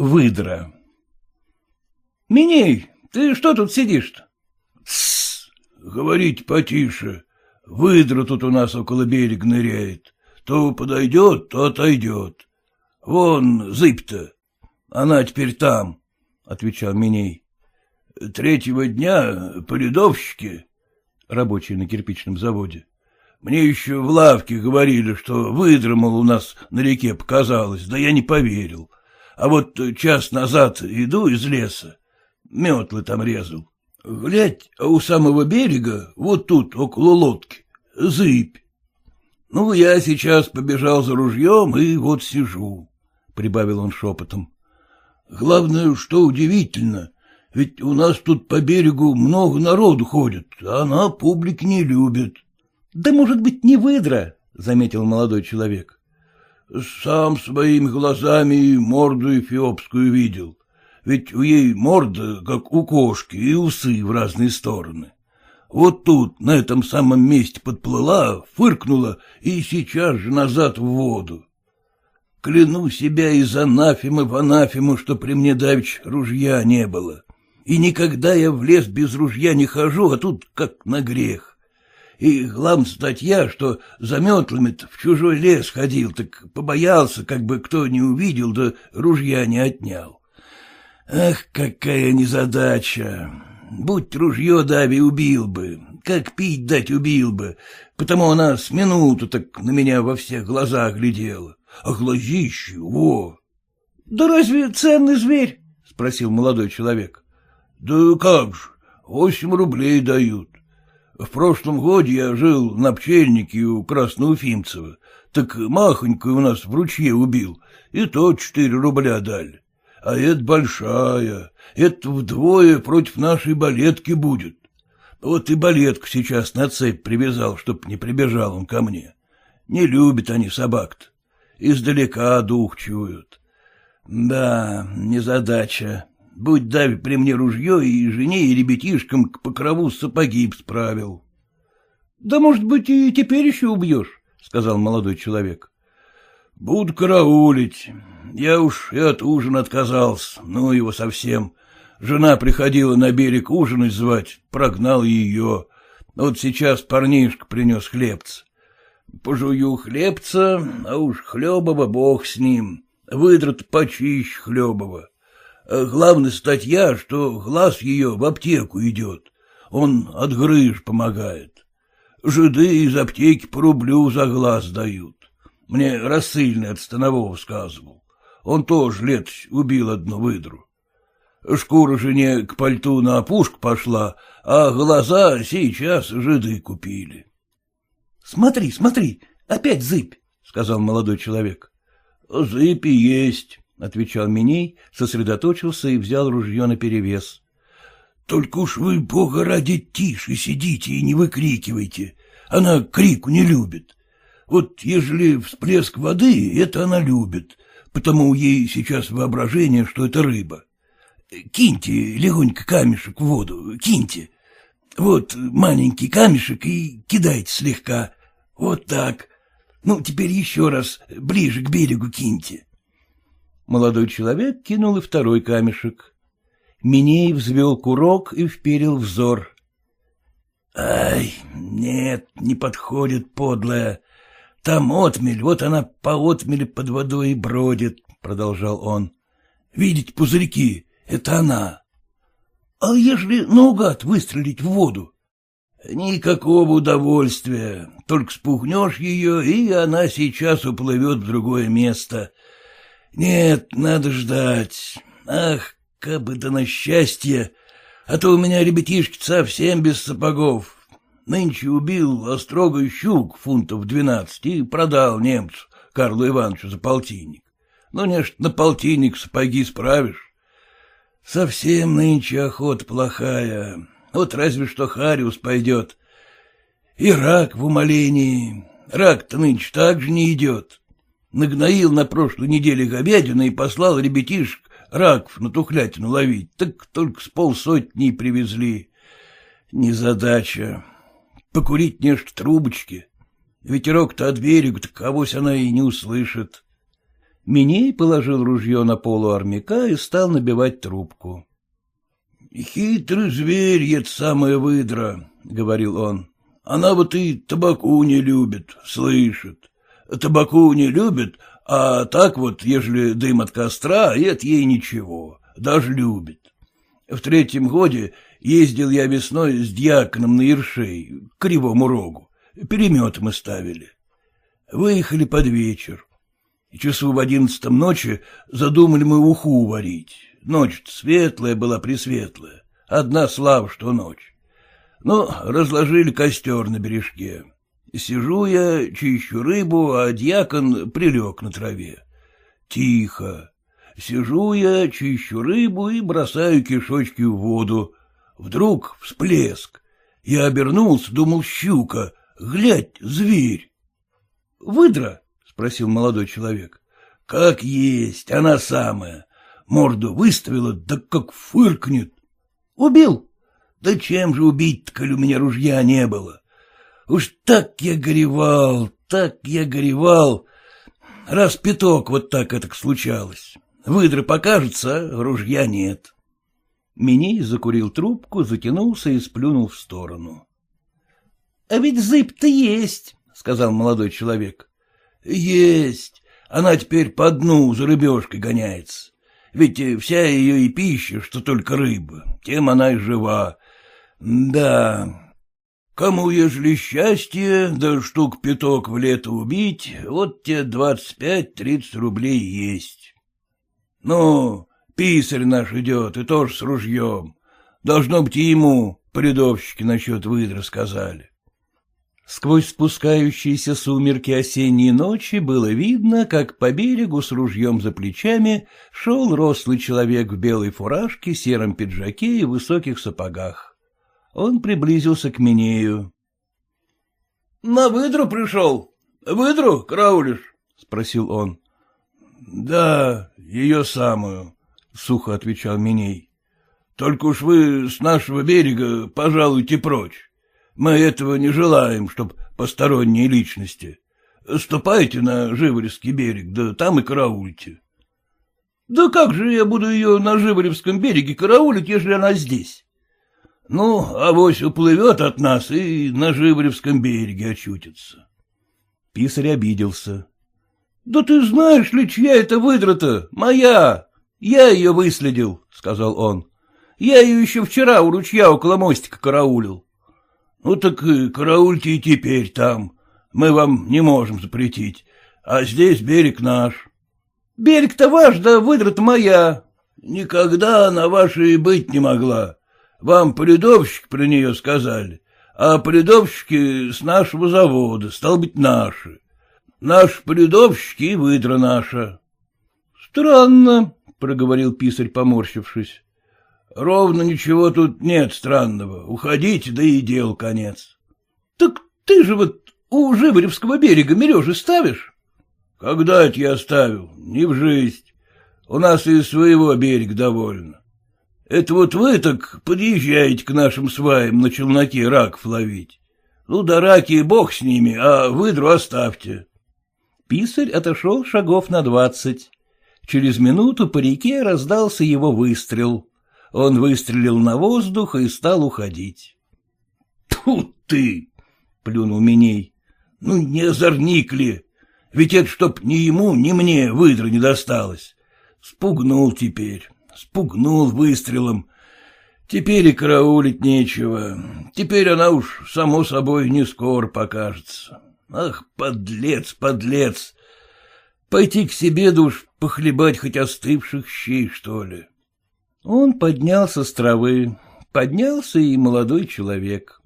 Выдра Миней, ты что тут сидишь-то? Тссс, говорить потише. Выдра тут у нас около берега ныряет. То подойдет, то отойдет. Вон зыбь-то, она теперь там, — отвечал Миней. Третьего дня полидовщики, рабочие на кирпичном заводе, мне еще в лавке говорили, что выдра, мол, у нас на реке показалось, да я не поверил. А вот час назад иду из леса, метлы там резал. Глядь, а у самого берега, вот тут, около лодки, зыбь. Ну, я сейчас побежал за ружьем и вот сижу, — прибавил он шепотом. Главное, что удивительно, ведь у нас тут по берегу много народу ходит, а она публик не любит. — Да, может быть, не выдра, — заметил молодой человек. — Сам своими глазами морду эфиопскую видел. Ведь у ей морда, как у кошки, и усы в разные стороны. Вот тут, на этом самом месте подплыла, фыркнула и сейчас же назад в воду. Кляну себя из анафемы в анафему, что при мне давич ружья не было. И никогда я в лес без ружья не хожу, а тут как на грех. И главная статья, что за метлами в чужой лес ходил, так побоялся, как бы кто не увидел, да ружья не отнял. Ах, какая незадача! Будь ружье Дави, убил бы, как пить дать убил бы, потому она с минуту так на меня во всех глазах глядела а глазищи, во! — Да разве ценный зверь? — спросил молодой человек. — Да как же, восемь рублей дают. В прошлом годе я жил на пчельнике у Красноуфимцева, так махонькую у нас в ручье убил, и то четыре рубля дали. А это большая, это вдвое против нашей балетки будет. Вот и балетку сейчас на цепь привязал, чтоб не прибежал он ко мне. Не любят они собак-то издалека дух чуют. Да, незадача. Будь дави при мне ружье, и жене, и ребятишкам к покрову сапоги б справил. — Да, может быть, и теперь еще убьешь, — сказал молодой человек. — Буду караулить. Я уж и от ужина отказался, ну его совсем. Жена приходила на берег ужинать звать, прогнал ее. Вот сейчас парнишка принес хлебца. Пожую хлебца, а уж Хлебова бог с ним, выдрат почище Хлебова. Главная статья, что глаз ее в аптеку идет, он от грыж помогает. Жиды из аптеки по рублю за глаз дают. Мне рассыльный от Станового сказывал. Он тоже лет убил одну выдру. Шкура жене к пальту на опушку пошла, а глаза сейчас жиды купили. — Смотри, смотри, опять зыбь, — сказал молодой человек. — Зыбь и есть, — отвечал Миней, сосредоточился и взял ружье наперевес. — Только уж вы, бога ради, тише сидите и не выкрикивайте. Она крику не любит. Вот ежели всплеск воды, это она любит, потому ей сейчас воображение, что это рыба. Киньте легонько камешек в воду, киньте. Вот маленький камешек и кидайте слегка, вот так. Ну, теперь еще раз ближе к берегу киньте. Молодой человек кинул и второй камешек. Миней взвел курок и вперил взор. — Ай, нет, не подходит, подлая. Там отмель, вот она по отмели под водой и бродит, — продолжал он. — Видите пузырьки? Это она. — А ежели наугад выстрелить в воду? Никакого удовольствия, только спугнешь ее, и она сейчас уплывет в другое место. Нет, надо ждать. Ах, как бы да на счастье, а то у меня ребятишки совсем без сапогов. Нынче убил острогой щук фунтов двенадцать и продал немцу, Карлу Ивановичу, за полтинник. Ну, нечто на полтинник сапоги справишь. Совсем нынче охота плохая, вот разве что Хариус пойдет. И рак в умолении. Рак-то нынче так же не идет. Нагноил на прошлой неделе говядину и послал ребятишек раков на тухлятину ловить, так только с полсотни привезли. Незадача. Покурить нечто трубочки. Ветерок-то от берега, так авось она и не услышит. Миней положил ружье на полу армяка и стал набивать трубку. — Хитрый зверь, это самая выдра, — говорил он. — Она вот и табаку не любит, слышит. Табаку не любит, а так вот, ежели дым от костра, это ей ничего, даже любит. В третьем годе ездил я весной с дьяконом на Ершей, к Кривому Рогу. Перемет мы ставили. Выехали под вечер. Часу в одиннадцатом ночи задумали мы уху варить. Ночь светлая была пресветлая. Одна слава, что ночь. Ну, разложили костер на бережке. Сижу я, чищу рыбу, а дьякон прилег на траве. Тихо. Сижу я, чищу рыбу и бросаю кишочки в воду. Вдруг всплеск. Я обернулся, думал, щука. Глядь, зверь. — Выдра? — спросил молодой человек. — Как есть, она самая. Морду выставила, да как фыркнет. — Убил? — Да чем же убить-то, коль у меня ружья не было? Уж так я горевал, так я горевал. Раз пяток вот так это случалось. Выдры покажется, а ружья нет. Миней закурил трубку, затянулся и сплюнул в сторону. — А ведь зыб-то есть, — сказал молодой человек. — Есть. Она теперь по дну за рыбешкой гоняется. Ведь вся ее и пища, что только рыба, тем она и жива. Да, кому, ежели счастье, да штук пяток в лето убить, вот те двадцать пять-тридцать рублей есть. Ну, писарь наш идет, и тоже с ружьем. Должно быть, ему придовщики насчет выдра сказали. Сквозь спускающиеся сумерки осенней ночи было видно, как по берегу с ружьем за плечами шел рослый человек в белой фуражке, сером пиджаке и высоких сапогах. Он приблизился к Минею. — На выдру пришел? Выдру караулишь? — спросил он. — Да, ее самую, — сухо отвечал Миней. — Только уж вы с нашего берега пожалуйте прочь. Мы этого не желаем, чтоб посторонние личности. Ступайте на Живоревский берег, да там и караульте. — Да как же я буду ее на Живоревском береге караулить, если она здесь? — Ну, авось уплывет от нас и на Живоревском береге очутится. Писарь обиделся. — Да ты знаешь ли, чья это выдра Моя! Я ее выследил, — сказал он. — Я ее еще вчера у ручья около мостика караулил. — Ну так караульте и теперь там. Мы вам не можем запретить. А здесь берег наш. — Берег-то ваш, да выдра-то моя. — Никогда она вашей быть не могла. Вам придовщик про нее сказали, а придовщики с нашего завода, стал быть, наши. Наш придовщики и выдра наша. — Странно, — проговорил писарь, поморщившись. — Ровно ничего тут нет странного. Уходите, да и дел конец. — Так ты же вот у Живоревского берега мережи ставишь? — Когда это я ставил? Не в жизнь. У нас и своего берега довольно. Это вот вы так подъезжаете к нашим сваям на челноке раков ловить. Ну да раки бог с ними, а выдру оставьте. Писарь отошел шагов на двадцать. Через минуту по реке раздался его выстрел. Он выстрелил на воздух и стал уходить. — Тьфу ты! — плюнул Миней. — Ну, не озорник ли? Ведь это чтоб ни ему, ни мне выдра не досталось. Спугнул теперь, спугнул выстрелом. Теперь и караулить нечего. Теперь она уж, само собой, не скоро покажется. Ах, подлец, подлец! Пойти к себе душ похлебать хоть остывших щей, что ли. Он поднялся с травы, поднялся и молодой человек.